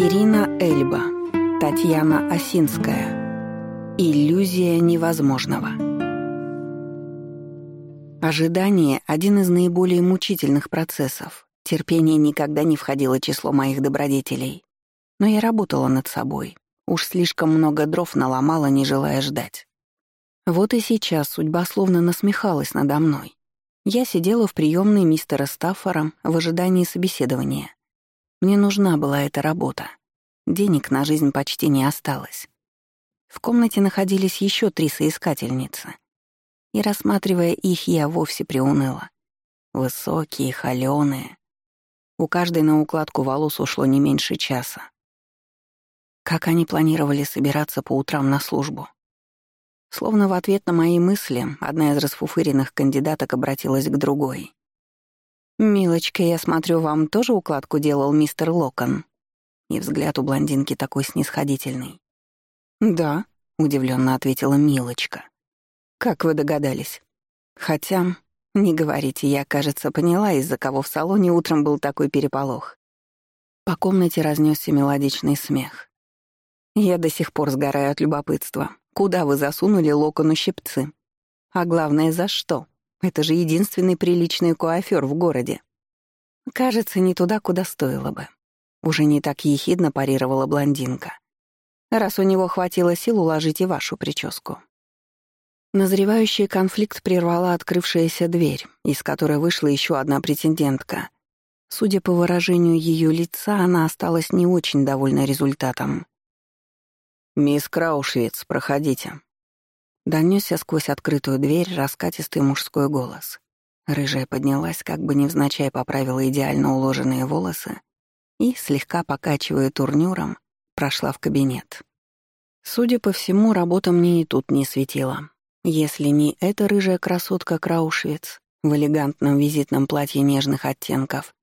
Ирина Эльба, Татьяна Осинская. Иллюзия невозможного. Ожидание — один из наиболее мучительных процессов. Терпение никогда не входило число моих добродетелей. Но я работала над собой. Уж слишком много дров наломала, не желая ждать. Вот и сейчас судьба словно насмехалась надо мной. Я сидела в приемной мистера Стаффора в ожидании собеседования. Мне нужна была эта работа. Денег на жизнь почти не осталось. В комнате находились еще три соискательницы. И, рассматривая их, я вовсе приуныла. Высокие, холёные. У каждой на укладку волос ушло не меньше часа. Как они планировали собираться по утрам на службу? Словно в ответ на мои мысли, одна из расфуфыренных кандидаток обратилась к другой. «Милочка, я смотрю, вам тоже укладку делал мистер Локон?» И взгляд у блондинки такой снисходительный. «Да», — удивленно ответила Милочка. «Как вы догадались?» «Хотя, не говорите, я, кажется, поняла, из-за кого в салоне утром был такой переполох». По комнате разнесся мелодичный смех. Я до сих пор сгораю от любопытства. Куда вы засунули локону щипцы? А главное, за что? Это же единственный приличный куафёр в городе. Кажется, не туда, куда стоило бы. Уже не так ехидно парировала блондинка. Раз у него хватило сил уложить и вашу прическу. Назревающий конфликт прервала открывшаяся дверь, из которой вышла еще одна претендентка. Судя по выражению ее лица, она осталась не очень довольна результатом. «Мисс Краушвиц, проходите», Донёсся сквозь открытую дверь раскатистый мужской голос. Рыжая поднялась, как бы невзначай поправила идеально уложенные волосы и, слегка покачивая турнюром, прошла в кабинет. Судя по всему, работа мне и тут не светила. Если не эта рыжая красотка Краушвиц в элегантном визитном платье нежных оттенков,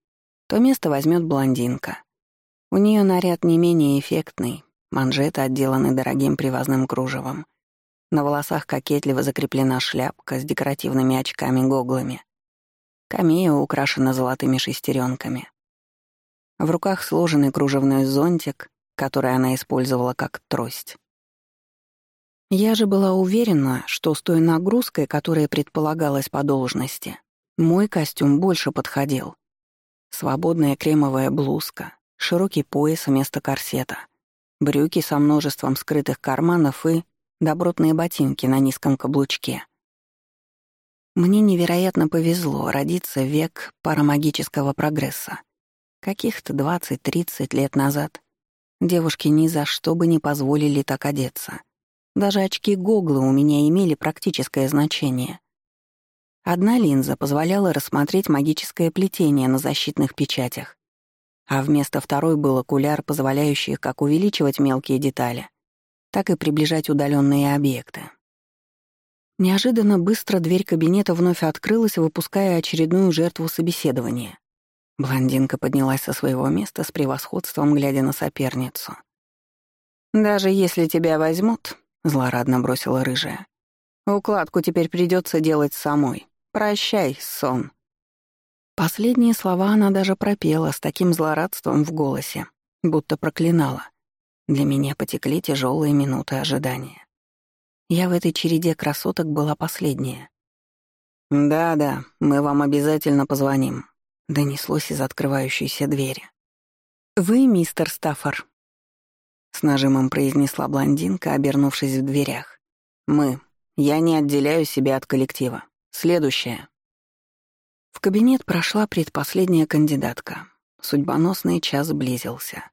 то место возьмет блондинка. У нее наряд не менее эффектный, манжеты отделаны дорогим привозным кружевом, на волосах кокетливо закреплена шляпка с декоративными очками-гоглами. Камея украшена золотыми шестеренками. В руках сложенный кружевной зонтик, который она использовала как трость. Я же была уверена, что с той нагрузкой, которая предполагалась по должности, мой костюм больше подходил. Свободная кремовая блузка, широкий пояс вместо корсета, брюки со множеством скрытых карманов и добротные ботинки на низком каблучке. Мне невероятно повезло родиться в век парамагического прогресса. Каких-то 20-30 лет назад девушки ни за что бы не позволили так одеться. Даже очки-гоглы у меня имели практическое значение. Одна линза позволяла рассмотреть магическое плетение на защитных печатях, а вместо второй был окуляр, позволяющий как увеличивать мелкие детали, так и приближать удаленные объекты. Неожиданно быстро дверь кабинета вновь открылась, выпуская очередную жертву собеседования. Блондинка поднялась со своего места с превосходством, глядя на соперницу. «Даже если тебя возьмут», — злорадно бросила рыжая, «укладку теперь придется делать самой. Прощай, сон». Последние слова она даже пропела с таким злорадством в голосе, будто проклинала. Для меня потекли тяжелые минуты ожидания. Я в этой череде красоток была последняя. «Да-да, мы вам обязательно позвоним», — донеслось из открывающейся двери. «Вы мистер Стаффор?» С нажимом произнесла блондинка, обернувшись в дверях. «Мы. Я не отделяю себя от коллектива. Следующее». В кабинет прошла предпоследняя кандидатка. Судьбоносный час близился.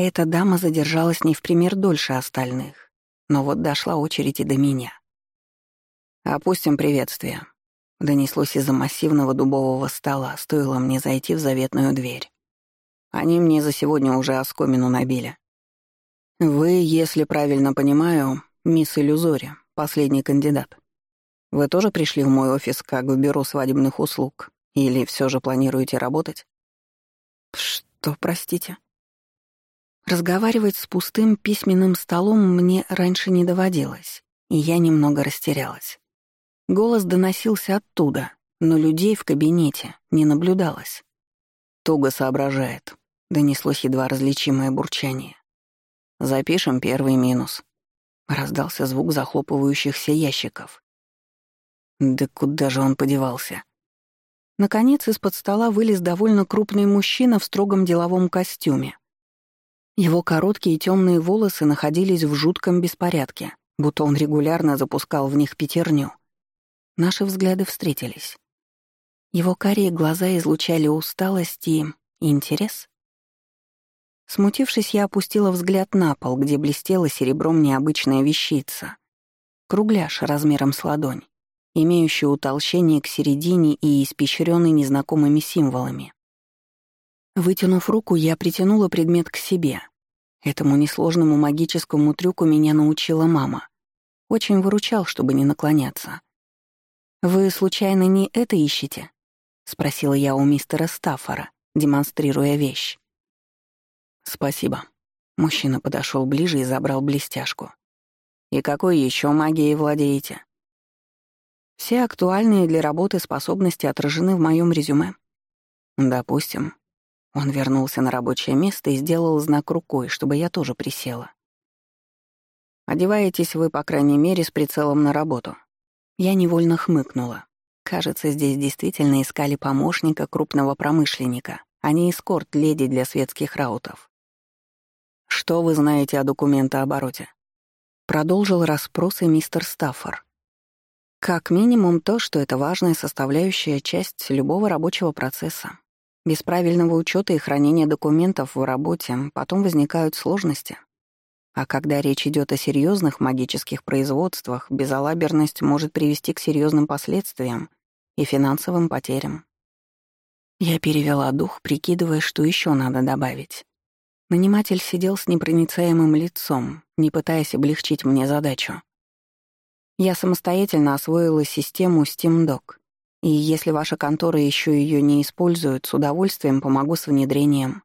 Эта дама задержалась не в пример дольше остальных, но вот дошла очередь и до меня. «Опустим приветствие», — донеслось из-за массивного дубового стола, стоило мне зайти в заветную дверь. Они мне за сегодня уже оскомину набили. «Вы, если правильно понимаю, мисс Иллюзори, последний кандидат. Вы тоже пришли в мой офис как в бюро свадебных услуг? Или все же планируете работать?» «Что, простите?» Разговаривать с пустым письменным столом мне раньше не доводилось, и я немного растерялась. Голос доносился оттуда, но людей в кабинете не наблюдалось. Туго соображает. — донеслось едва различимое бурчание. «Запишем первый минус», — раздался звук захлопывающихся ящиков. Да куда же он подевался? Наконец из-под стола вылез довольно крупный мужчина в строгом деловом костюме. Его короткие темные волосы находились в жутком беспорядке, будто он регулярно запускал в них пятерню. Наши взгляды встретились. Его карие глаза излучали усталость и интерес. Смутившись, я опустила взгляд на пол, где блестела серебром необычная вещица. Кругляш размером с ладонь имеющий утолщение к середине и испещренный незнакомыми символами. Вытянув руку, я притянула предмет к себе. Этому несложному магическому трюку меня научила мама. Очень выручал, чтобы не наклоняться. «Вы, случайно, не это ищете?» — спросила я у мистера Стаффора, демонстрируя вещь. «Спасибо». Мужчина подошел ближе и забрал блестяшку. «И какой еще магией владеете?» Все актуальные для работы способности отражены в моем резюме. Допустим. Он вернулся на рабочее место и сделал знак рукой, чтобы я тоже присела. Одеваетесь вы, по крайней мере, с прицелом на работу. Я невольно хмыкнула. Кажется, здесь действительно искали помощника крупного промышленника, а не эскорт-леди для светских раутов. «Что вы знаете о документообороте?» Продолжил расспросы мистер Стаффор. Как минимум то, что это важная составляющая часть любого рабочего процесса. Без правильного учета и хранения документов в работе потом возникают сложности. А когда речь идет о серьезных магических производствах, безалаберность может привести к серьезным последствиям и финансовым потерям. Я перевела дух, прикидывая, что еще надо добавить. Наниматель сидел с непроницаемым лицом, не пытаясь облегчить мне задачу. Я самостоятельно освоила систему SteamDoc, и если ваша контора еще ее не использует, с удовольствием помогу с внедрением.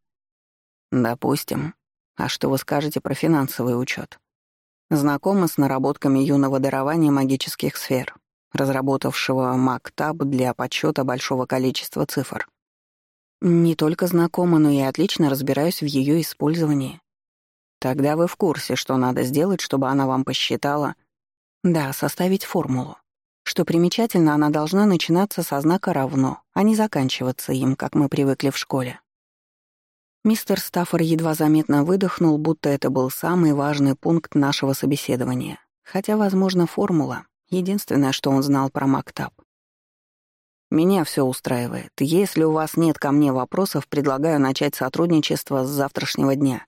Допустим. А что вы скажете про финансовый учет? Знакома с наработками юного дарования магических сфер, разработавшего MacTab для подсчета большого количества цифр. Не только знакома, но и отлично разбираюсь в ее использовании. Тогда вы в курсе, что надо сделать, чтобы она вам посчитала — да, составить формулу. Что примечательно, она должна начинаться со знака «равно», а не заканчиваться им, как мы привыкли в школе. Мистер Стаффор едва заметно выдохнул, будто это был самый важный пункт нашего собеседования. Хотя, возможно, формула — единственное, что он знал про Мактаб. «Меня все устраивает. Если у вас нет ко мне вопросов, предлагаю начать сотрудничество с завтрашнего дня.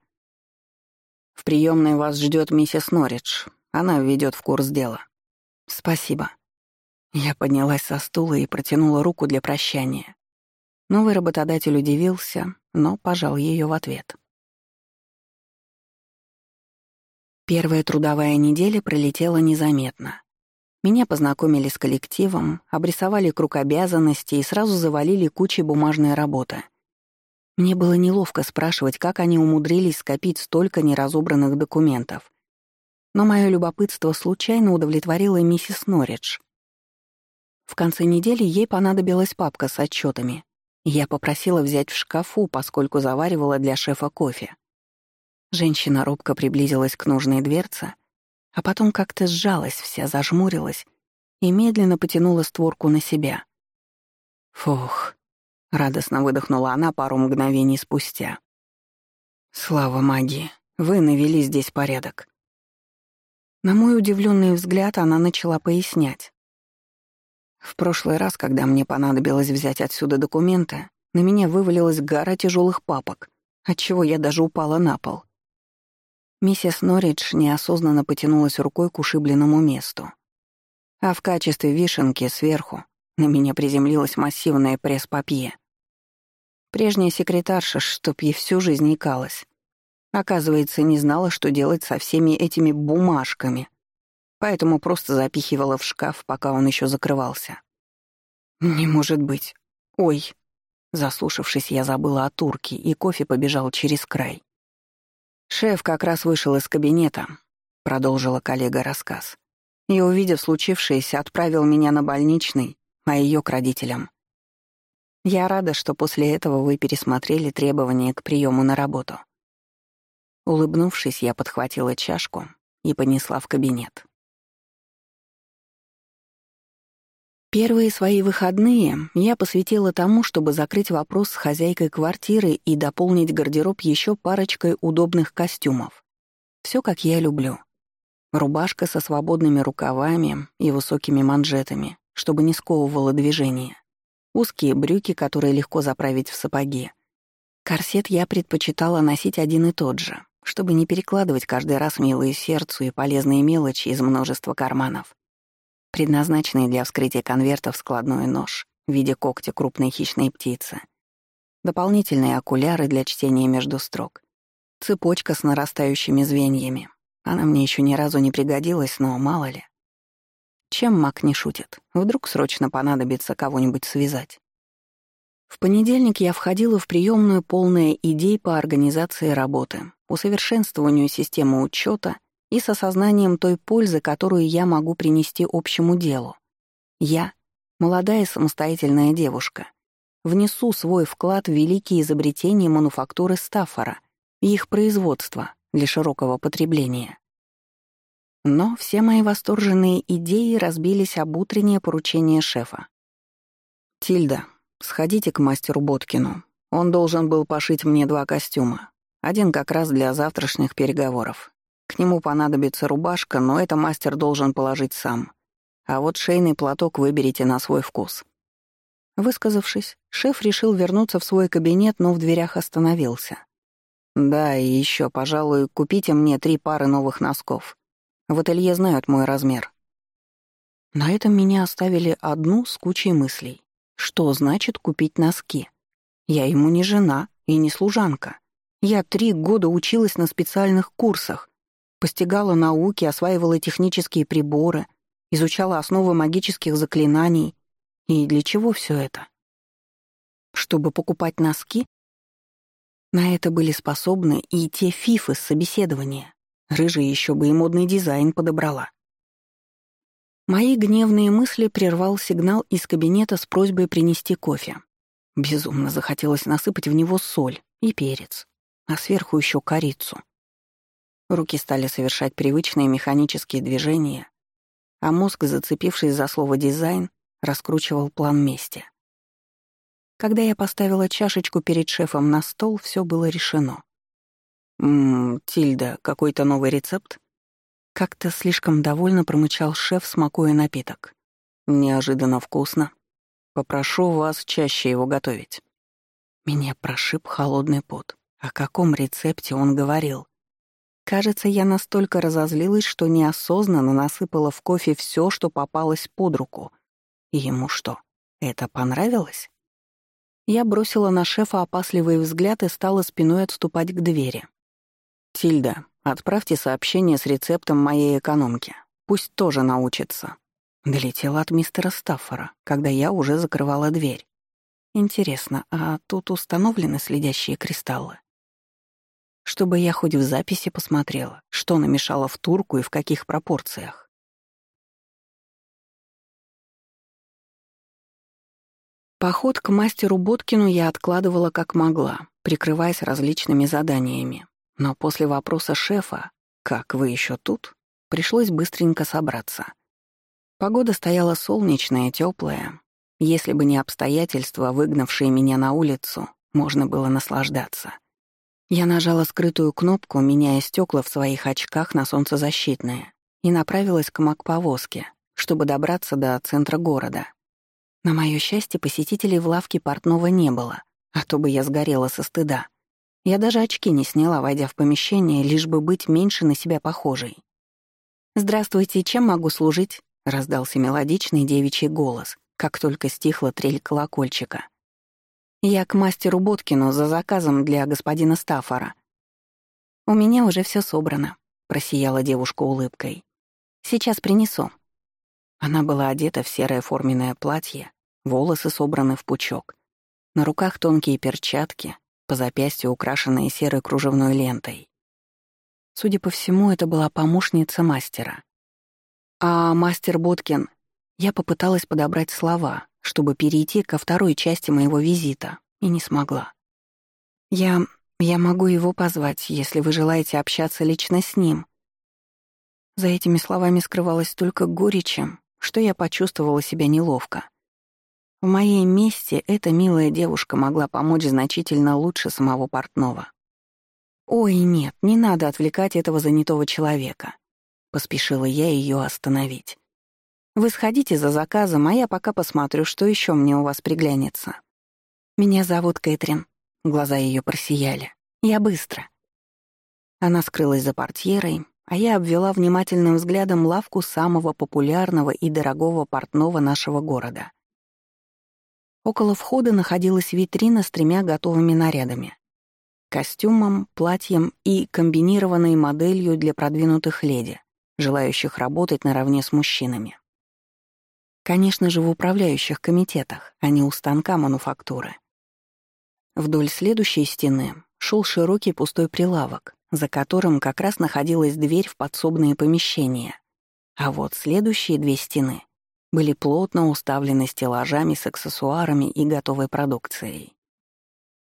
В приемной вас ждет миссис Норридж. Она введет в курс дела. Спасибо. Я поднялась со стула и протянула руку для прощания. Новый работодатель удивился, но пожал ее в ответ. Первая трудовая неделя пролетела незаметно. Меня познакомили с коллективом, обрисовали круг обязанностей и сразу завалили кучей бумажной работы. Мне было неловко спрашивать, как они умудрились скопить столько неразобранных документов. Но мое любопытство случайно удовлетворило миссис Норридж. В конце недели ей понадобилась папка с отчетами. Я попросила взять в шкафу, поскольку заваривала для шефа кофе. Женщина робко приблизилась к нужной дверце, а потом как-то сжалась вся, зажмурилась и медленно потянула створку на себя. «Фух», — радостно выдохнула она пару мгновений спустя. «Слава магии, вы навели здесь порядок. На мой удивленный взгляд она начала пояснять. В прошлый раз, когда мне понадобилось взять отсюда документы, на меня вывалилась гора тяжелых папок, отчего я даже упала на пол. Миссис Норридж неосознанно потянулась рукой к ушибленному месту. А в качестве вишенки сверху на меня приземлилась массивная пресс-папье. Прежняя секретарша, чтоб ей всю жизнь икалась, Оказывается, не знала, что делать со всеми этими бумажками, поэтому просто запихивала в шкаф, пока он еще закрывался. «Не может быть. Ой!» Заслушавшись, я забыла о турке, и кофе побежал через край. «Шеф как раз вышел из кабинета», — продолжила коллега рассказ. И, увидев случившееся, отправил меня на больничный, а ее к родителям. Я рада, что после этого вы пересмотрели требования к приему на работу. Улыбнувшись, я подхватила чашку и понесла в кабинет. Первые свои выходные я посвятила тому, чтобы закрыть вопрос с хозяйкой квартиры и дополнить гардероб еще парочкой удобных костюмов. Все как я люблю. Рубашка со свободными рукавами и высокими манжетами, чтобы не сковывало движение. Узкие брюки, которые легко заправить в сапоги. Корсет я предпочитала носить один и тот же, чтобы не перекладывать каждый раз милые сердцу и полезные мелочи из множества карманов. Предназначенный для вскрытия конвертов складной нож в виде когтя крупной хищной птицы. Дополнительные окуляры для чтения между строк. Цепочка с нарастающими звеньями. Она мне еще ни разу не пригодилась, но мало ли. Чем Мак не шутит? Вдруг срочно понадобится кого-нибудь связать. В понедельник я входила в приемную полная идей по организации работы, усовершенствованию системы учета и с осознанием той пользы, которую я могу принести общему делу. Я, молодая самостоятельная девушка, внесу свой вклад в великие изобретения мануфактуры Стаффора и их производства для широкого потребления. Но все мои восторженные идеи разбились об утреннее поручение шефа. «Тильда, сходите к мастеру Боткину. Он должен был пошить мне два костюма. Один как раз для завтрашних переговоров. К нему понадобится рубашка, но это мастер должен положить сам. А вот шейный платок выберите на свой вкус». Высказавшись, шеф решил вернуться в свой кабинет, но в дверях остановился. «Да, и еще, пожалуй, купите мне три пары новых носков. В ателье знают мой размер». На этом меня оставили одну с кучей мыслей. Что значит купить носки? Я ему не жена и не служанка. Я три года училась на специальных курсах, постигала науки, осваивала технические приборы, изучала основы магических заклинаний. И для чего все это? Чтобы покупать носки? На это были способны и те фифы с собеседования. Рыжая еще бы и модный дизайн подобрала. Мои гневные мысли прервал сигнал из кабинета с просьбой принести кофе. Безумно захотелось насыпать в него соль и перец, а сверху еще корицу. Руки стали совершать привычные механические движения, а мозг, зацепившись за слово «дизайн», раскручивал план мести. Когда я поставила чашечку перед шефом на стол, все было решено. «Ммм, Тильда, какой-то новый рецепт?» Как-то слишком довольно промычал шеф, смакуя напиток. «Неожиданно вкусно. Попрошу вас чаще его готовить». Меня прошиб холодный пот. О каком рецепте он говорил? Кажется, я настолько разозлилась, что неосознанно насыпала в кофе все, что попалось под руку. И ему что, это понравилось? Я бросила на шефа опасливый взгляд и стала спиной отступать к двери. «Тильда, отправьте сообщение с рецептом моей экономки. Пусть тоже научится». Долетела от мистера Стаффора, когда я уже закрывала дверь. Интересно, а тут установлены следящие кристаллы? Чтобы я хоть в записи посмотрела, что намешало в турку и в каких пропорциях. Поход к мастеру Боткину я откладывала как могла, прикрываясь различными заданиями. Но после вопроса шефа «Как вы еще тут?» пришлось быстренько собраться. Погода стояла солнечная, теплая. Если бы не обстоятельства, выгнавшие меня на улицу, можно было наслаждаться. Я нажала скрытую кнопку, меняя стекла в своих очках на солнцезащитные, и направилась к маг-повозке, чтобы добраться до центра города. На моё счастье, посетителей в лавке портного не было, а то бы я сгорела со стыда. Я даже очки не сняла, войдя в помещение, лишь бы быть меньше на себя похожей. «Здравствуйте, чем могу служить?» — раздался мелодичный девичий голос, как только стихла трель колокольчика. «Я к мастеру Боткину за заказом для господина Стаффора». «У меня уже все собрано», — просияла девушка улыбкой. «Сейчас принесу». Она была одета в серое форменное платье, волосы собраны в пучок, на руках тонкие перчатки, по запястью украшенные серой кружевной лентой. Судя по всему, это была помощница мастера. А мастер Боткин... Я попыталась подобрать слова, чтобы перейти ко второй части моего визита, и не смогла. «Я... я могу его позвать, если вы желаете общаться лично с ним». За этими словами скрывалась только горечь, что я почувствовала себя неловко. В моей месте эта милая девушка могла помочь значительно лучше самого портного. «Ой, нет, не надо отвлекать этого занятого человека», — поспешила я ее остановить. «Вы сходите за заказом, а я пока посмотрю, что еще мне у вас приглянется». «Меня зовут Кэтрин», — глаза ее просияли. «Я быстро». Она скрылась за портьерой, а я обвела внимательным взглядом лавку самого популярного и дорогого портного нашего города. Около входа находилась витрина с тремя готовыми нарядами. Костюмом, платьем и комбинированной моделью для продвинутых леди, желающих работать наравне с мужчинами. Конечно же, в управляющих комитетах, а не у станка мануфактуры. Вдоль следующей стены шел широкий пустой прилавок, за которым как раз находилась дверь в подсобные помещения. А вот следующие две стены были плотно уставлены стеллажами с аксессуарами и готовой продукцией.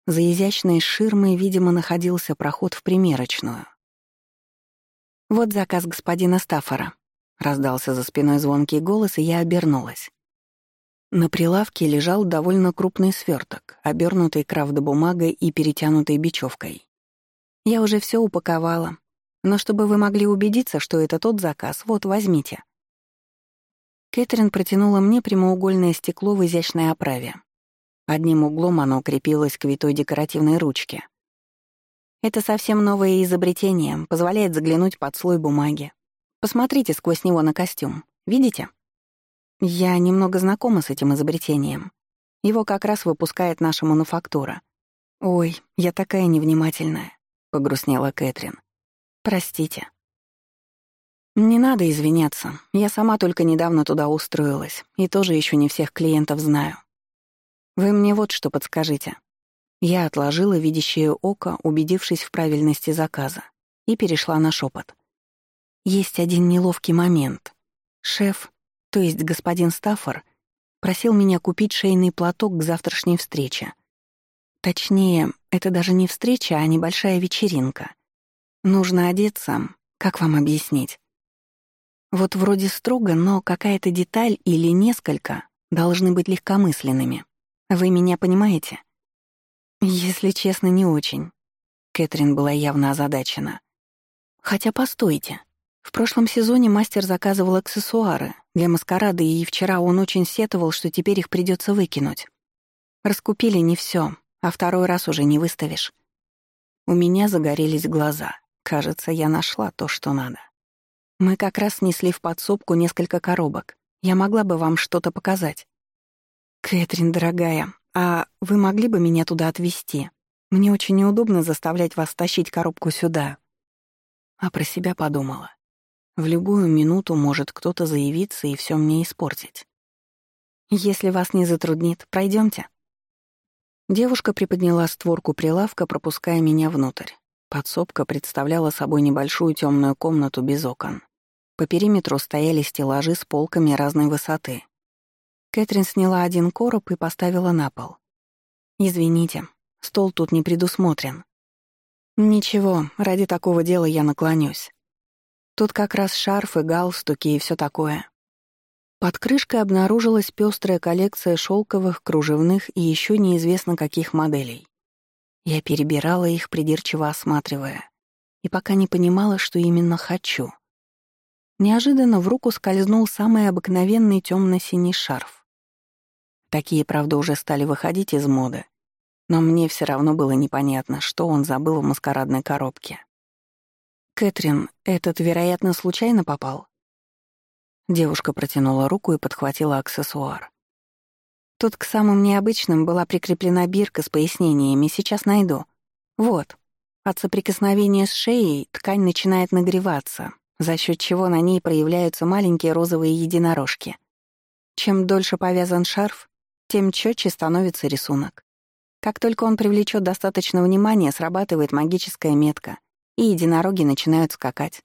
За изящной ширмой, видимо, находился проход в примерочную. «Вот заказ господина Стаффора», — раздался за спиной звонкий голос, и я обернулась. На прилавке лежал довольно крупный сверток, обернутый крафт-бумагой и перетянутый бечевкой. Я уже все упаковала, но чтобы вы могли убедиться, что это тот заказ, вот, возьмите. Кэтрин протянула мне прямоугольное стекло в изящной оправе. Одним углом оно крепилось к витой декоративной ручке. Это совсем новое изобретение, позволяет заглянуть под слой бумаги. Посмотрите сквозь него на костюм. Видите? Я немного знакома с этим изобретением. Его как раз выпускает наша мануфактура. Ой, я такая невнимательная, погрустнела Кэтрин. Простите. Не надо извиняться. Я сама только недавно туда устроилась, и тоже еще не всех клиентов знаю. Вы мне вот что подскажите. Я отложила видящее око, убедившись в правильности заказа, и перешла на шепот. Есть один неловкий момент. Шеф, то есть господин Стаффор, просил меня купить шейный платок к завтрашней встрече. Точнее, это даже не встреча, а небольшая вечеринка. Нужно одеться, как вам объяснить? Вот вроде строго, но какая-то деталь или несколько должны быть легкомысленными. Вы меня понимаете? Если честно, не очень. Кэтрин была явно озадачена. Хотя постойте. В прошлом сезоне мастер заказывал аксессуары для маскарада, и вчера он очень сетовал, что теперь их придется выкинуть. Раскупили не все, а второй раз уже не выставишь. У меня загорелись глаза. Кажется, я нашла то, что надо. Мы как раз снесли в подсобку несколько коробок. Я могла бы вам что-то показать. Кэтрин, дорогая, а вы могли бы меня туда отвезти? Мне очень неудобно заставлять вас тащить коробку сюда. А про себя подумала. В любую минуту может кто-то заявиться и все мне испортить. Если вас не затруднит, пройдемте. Девушка приподняла створку прилавка, пропуская меня внутрь. Подсобка представляла собой небольшую темную комнату без окон. По периметру стояли стеллажи с полками разной высоты. Кэтрин сняла один короб и поставила на пол. «Извините, стол тут не предусмотрен». «Ничего, ради такого дела я наклонюсь. Тут как раз шарфы, галстуки и все такое». Под крышкой обнаружилась пестрая коллекция шелковых, кружевных и еще неизвестно каких моделей. Я перебирала их, придирчиво осматривая, и пока не понимала, что именно хочу. Неожиданно в руку скользнул самый обыкновенный темно-синий шарф. Такие, правда, уже стали выходить из моды, но мне все равно было непонятно, что он забыл в маскарадной коробке. «Кэтрин, этот, вероятно, случайно попал?» Девушка протянула руку и подхватила аксессуар. Тут к самым необычным была прикреплена бирка с пояснениями, сейчас найду. Вот. От соприкосновения с шеей ткань начинает нагреваться, за счет чего на ней проявляются маленькие розовые единорожки. Чем дольше повязан шарф, тем четче становится рисунок. Как только он привлечет достаточно внимания, срабатывает магическая метка, и единороги начинают скакать.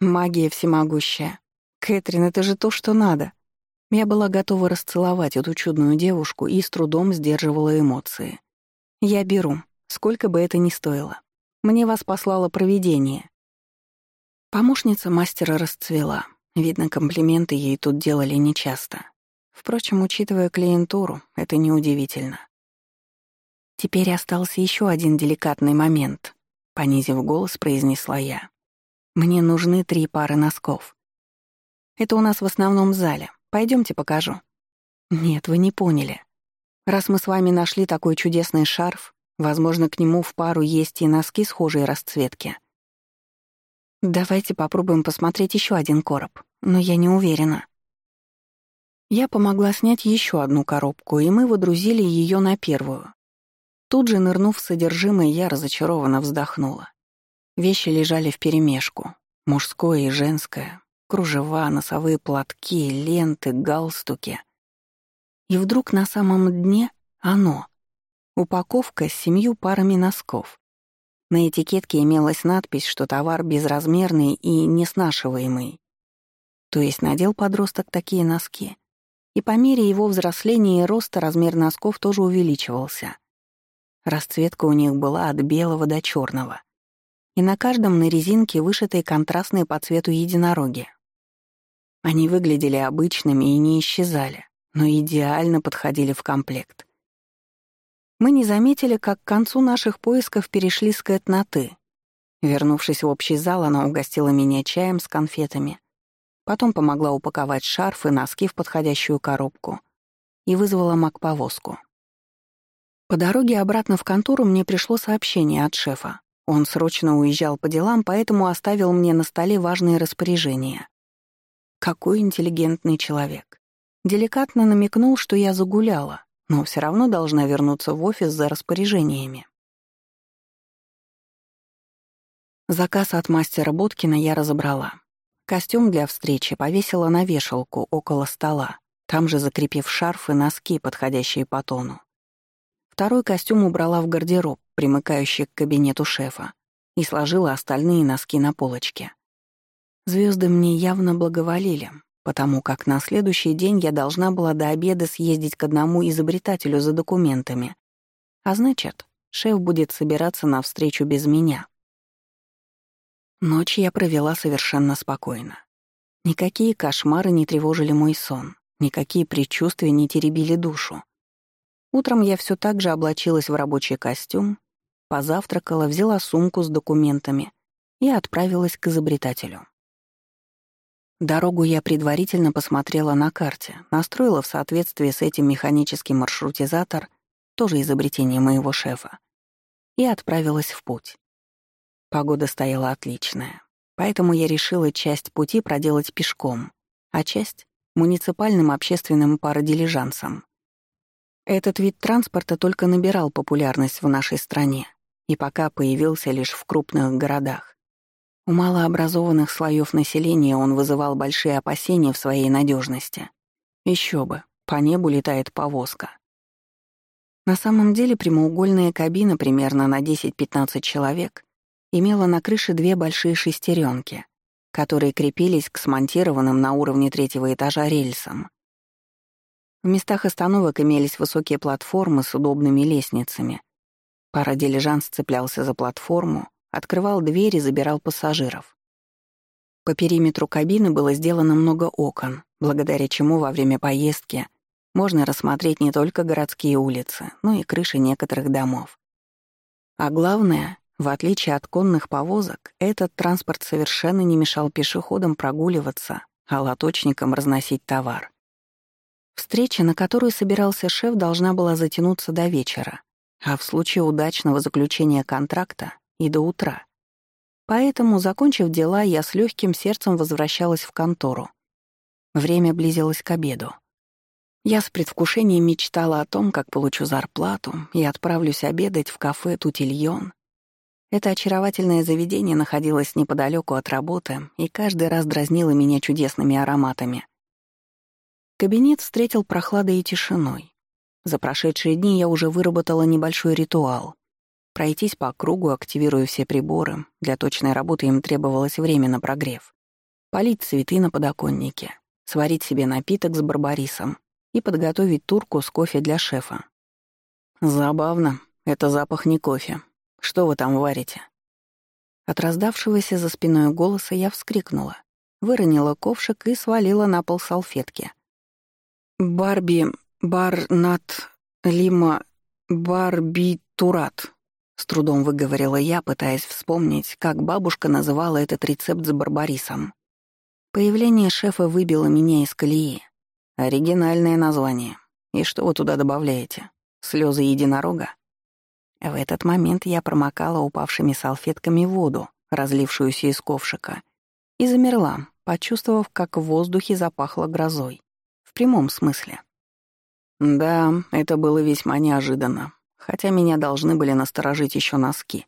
Магия всемогущая. Кэтрин, это же то, что надо. Я была готова расцеловать эту чудную девушку и с трудом сдерживала эмоции. «Я беру, сколько бы это ни стоило. Мне вас послало провидение». Помощница мастера расцвела. Видно, комплименты ей тут делали нечасто. Впрочем, учитывая клиентуру, это неудивительно. Теперь остался еще один деликатный момент, понизив голос, произнесла я. Мне нужны три пары носков. Это у нас в основном зале. Пойдемте покажу. Нет, вы не поняли. Раз мы с вами нашли такой чудесный шарф, возможно, к нему в пару есть и носки схожей расцветки. Давайте попробуем посмотреть еще один короб, но я не уверена. Я помогла снять еще одну коробку, и мы водрузили ее на первую. Тут же, нырнув в содержимое, я разочарованно вздохнула. Вещи лежали вперемешку, мужское и женское, кружева, носовые платки, ленты, галстуки. И вдруг на самом дне оно — упаковка с семью парами носков. На этикетке имелась надпись, что товар безразмерный и неснашиваемый. То есть надел подросток такие носки. И по мере его взросления и роста размер носков тоже увеличивался. Расцветка у них была от белого до черного. И на каждом на резинке вышитые контрастные по цвету единороги. Они выглядели обычными и не исчезали, но идеально подходили в комплект. Мы не заметили, как к концу наших поисков перешли с Кэт на «ты». Вернувшись в общий зал, она угостила меня чаем с конфетами. Потом помогла упаковать шарф и носки в подходящую коробку и вызвала маг-повозку. По дороге обратно в контору мне пришло сообщение от шефа. Он срочно уезжал по делам, поэтому оставил мне на столе важные распоряжения. Какой интеллигентный человек. Деликатно намекнул, что я загуляла, но все равно должна вернуться в офис за распоряжениями. Заказ от мастера Боткина я разобрала. Костюм для встречи повесила на вешалку около стола, там же закрепив шарф и носки, подходящие по тону. Второй костюм убрала в гардероб, примыкающий к кабинету шефа, и сложила остальные носки на полочке. Звезды мне явно благоволили, потому как на следующий день я должна была до обеда съездить к одному изобретателю за документами. А значит, шеф будет собираться на встречу без меня. Ночь я провела совершенно спокойно. Никакие кошмары не тревожили мой сон, никакие предчувствия не теребили душу. Утром я все так же облачилась в рабочий костюм, позавтракала, взяла сумку с документами и отправилась к изобретателю. Дорогу я предварительно посмотрела на карте, настроила в соответствии с этим механический маршрутизатор, тоже изобретение моего шефа, и отправилась в путь. Погода стояла отличная, поэтому я решила часть пути проделать пешком, а часть — муниципальным общественным пародилижансом. Этот вид транспорта только набирал популярность в нашей стране и пока появился лишь в крупных городах. У малообразованных слоев населения он вызывал большие опасения в своей надежности. Еще бы, по небу летает повозка. На самом деле прямоугольная кабина примерно на 10-15 человек имела на крыше две большие шестеренки, которые крепились к смонтированным на уровне третьего этажа рельсам. В местах остановок имелись высокие платформы с удобными лестницами. Парадилижанс цеплялся за платформу, открывал дверь и забирал пассажиров. По периметру кабины было сделано много окон, благодаря чему во время поездки можно рассмотреть не только городские улицы, но и крыши некоторых домов. А главное, в отличие от конных повозок, этот транспорт совершенно не мешал пешеходам прогуливаться, а лоточникам разносить товар. Встреча, на которую собирался шеф, должна была затянуться до вечера, а в случае удачного заключения контракта и до утра. Поэтому, закончив дела, я с легким сердцем возвращалась в контору. Время близилось к обеду. Я с предвкушением мечтала о том, как получу зарплату и отправлюсь обедать в кафе «Тутильон». Это очаровательное заведение находилось неподалеку от работы и каждый раз дразнило меня чудесными ароматами. Кабинет встретил прохладой и тишиной. За прошедшие дни я уже выработала небольшой ритуал. Пройтись по кругу, активируя все приборы. Для точной работы им требовалось время на прогрев. Полить цветы на подоконнике. сварить себе напиток с барбарисом и подготовить турку с кофе для шефа. Забавно, это запах не кофе. Что вы там варите? От раздавшегося за спиной голоса я вскрикнула, выронила ковшик и свалила на пол салфетки. «Барби... Барнат... Лима... Барбитурат», — с трудом выговорила я, пытаясь вспомнить, как бабушка называла этот рецепт с барбарисом. Появление шефа выбило меня из колеи. Оригинальное название. И что вы туда добавляете? Слезы единорога? В этот момент я промокала упавшими салфетками воду, разлившуюся из ковшика, и замерла, почувствовав, как в воздухе запахло грозой. В прямом смысле. Да, это было весьма неожиданно, хотя меня должны были насторожить еще носки.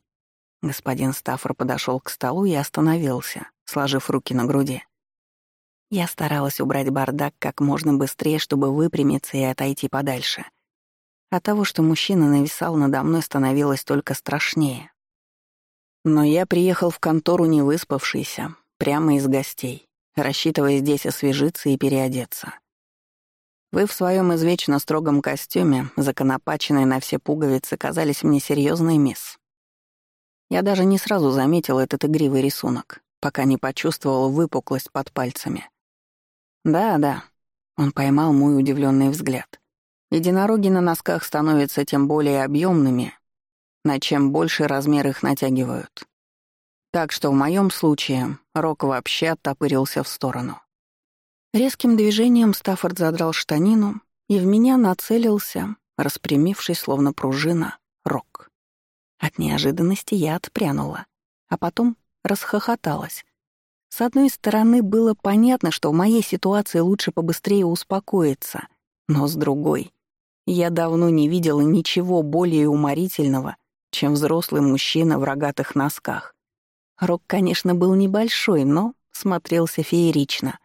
Господин Стаффор подошел к столу и остановился, сложив руки на груди. Я старалась убрать бардак как можно быстрее, чтобы выпрямиться и отойти подальше. От того, что мужчина нависал надо мной, становилось только страшнее. Но я приехал в контору не выспавшийся, прямо из гостей, рассчитывая здесь освежиться и переодеться. Вы в своем извечно строгом костюме, законопаченной на все пуговицы, казались мне серьезной мисс. Я даже не сразу заметил этот игривый рисунок, пока не почувствовал выпуклость под пальцами. Да, да, он поймал мой удивленный взгляд. Единороги на носках становятся тем более объемными, на чем больше размер их натягивают. Так что в моем случае рог вообще оттопырился в сторону. Резким движением Стаффорд задрал штанину и в меня нацелился, распрямившись, словно пружина, рог. От неожиданности я отпрянула, а потом расхохоталась. С одной стороны, было понятно, что в моей ситуации лучше побыстрее успокоиться, но с другой я давно не видела ничего более уморительного, чем взрослый мужчина в рогатых носках. Рог, конечно, был небольшой, но смотрелся феерично.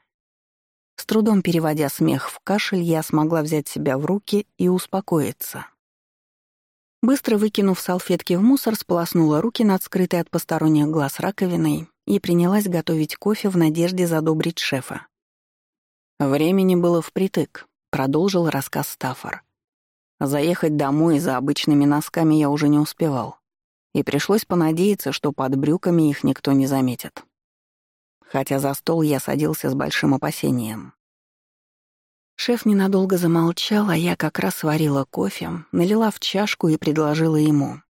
С трудом переводя смех в кашель, я смогла взять себя в руки и успокоиться. Быстро выкинув салфетки в мусор, сполоснула руки над скрытой от посторонних глаз раковиной и принялась готовить кофе в надежде задобрить шефа. Времени было впритык, продолжил рассказ Стаффор. Заехать домой за обычными носками я уже не успевал, и пришлось понадеяться, что под брюками их никто не заметит. Хотя за стол я садился с большим опасением. Шеф ненадолго замолчал, а я как раз сварила кофе, налила в чашку и предложила ему.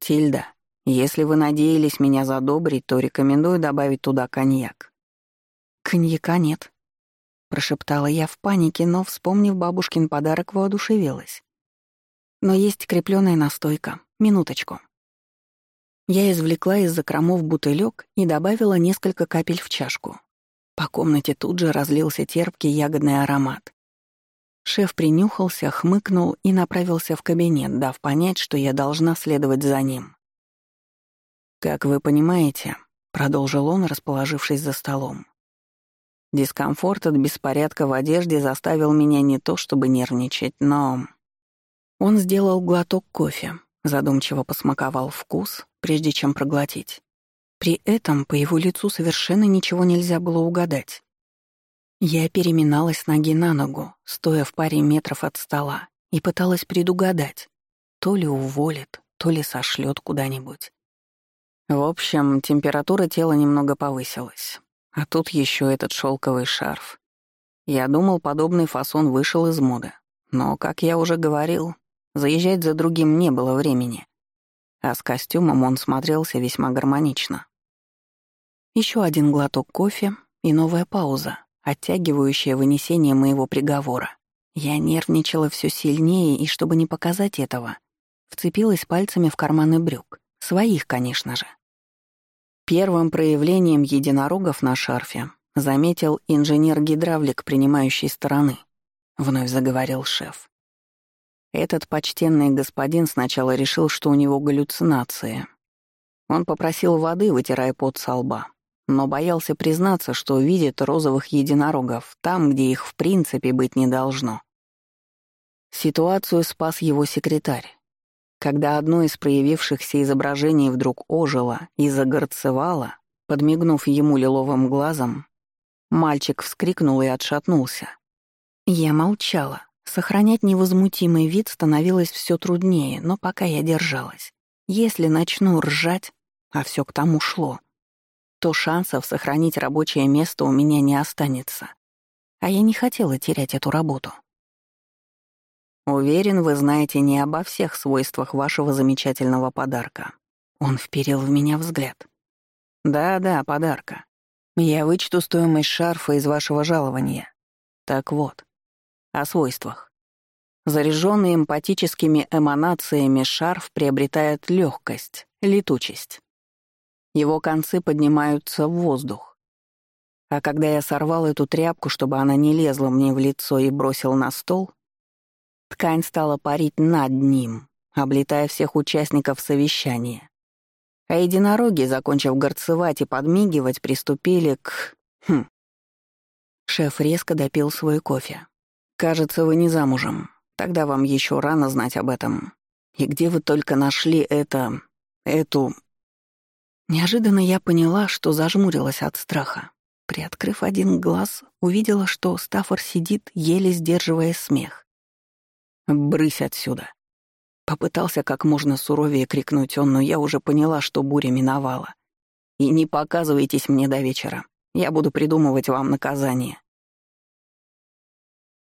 «Тильда, если вы надеялись меня задобрить, то рекомендую добавить туда коньяк». «Коньяка нет», прошептала я в панике, но, вспомнив бабушкин подарок, воодушевилась. Но есть крепленная настойка. Минуточку. Я извлекла из закромов бутылек и добавила несколько капель в чашку. По комнате тут же разлился терпкий ягодный аромат. Шеф принюхался, хмыкнул и направился в кабинет, дав понять, что я должна следовать за ним. «Как вы понимаете», — продолжил он, расположившись за столом, Дискомфорт от беспорядка в одежде заставил меня не то чтобы нервничать, но... Он сделал глоток кофе, задумчиво посмаковал вкус, прежде чем проглотить. При этом по его лицу совершенно ничего нельзя было угадать. Я переминалась ноги на ногу, стоя в паре метров от стола, и пыталась предугадать. То ли уволит, то ли сошлет куда-нибудь. В общем, температура тела немного повысилась. А тут еще этот шелковый шарф. Я думал, подобный фасон вышел из моды. Но, как я уже говорил, заезжать за другим не было времени. А с костюмом он смотрелся весьма гармонично. Еще один глоток кофе и новая пауза, оттягивающая вынесение моего приговора. Я нервничала все сильнее, и чтобы не показать этого, вцепилась пальцами в карманы брюк. Своих, конечно же. Первым проявлением единорогов на шарфе заметил инженер-гидравлик принимающей стороны, вновь заговорил шеф. Этот почтенный господин сначала решил, что у него галлюцинации. Он попросил воды, вытирая пот со лба, но боялся признаться, что видит розовых единорогов там, где их в принципе быть не должно. Ситуацию спас его секретарь, когда одно из проявившихся изображений вдруг ожило и загорцевало, подмигнув ему лиловым глазом, Мальчик вскрикнул и отшатнулся. Я молчала. Сохранять невозмутимый вид становилось все труднее, но пока я держалась. Если начну ржать, а все к тому шло, то шансов сохранить рабочее место у меня не останется. А я не хотела терять эту работу. Уверен, вы знаете не обо всех свойствах вашего замечательного подарка. Он вперил в меня взгляд. Да-да, подарка. Я вычту стоимость шарфа из вашего жалования. Так вот, о свойствах. Заряженный эмпатическими эманациями шарф приобретает легкость, летучесть. Его концы поднимаются в воздух. А когда я сорвал эту тряпку, чтобы она не лезла мне в лицо и бросил на стол, ткань стала парить над ним, облетая всех участников совещания. А единороги, закончив горцевать и подмигивать, приступили к... Хм. Шеф резко допил свой кофе. «Кажется, вы не замужем. Тогда вам еще рано знать об этом. И где вы только нашли это... эту...» Неожиданно я поняла, что зажмурилась от страха. Приоткрыв один глаз, увидела, что Стаффор сидит, еле сдерживая смех. «Брысь отсюда!» Попытался как можно суровее крикнуть он, но я уже поняла, что буря миновала. «И не показывайтесь мне до вечера. Я буду придумывать вам наказание.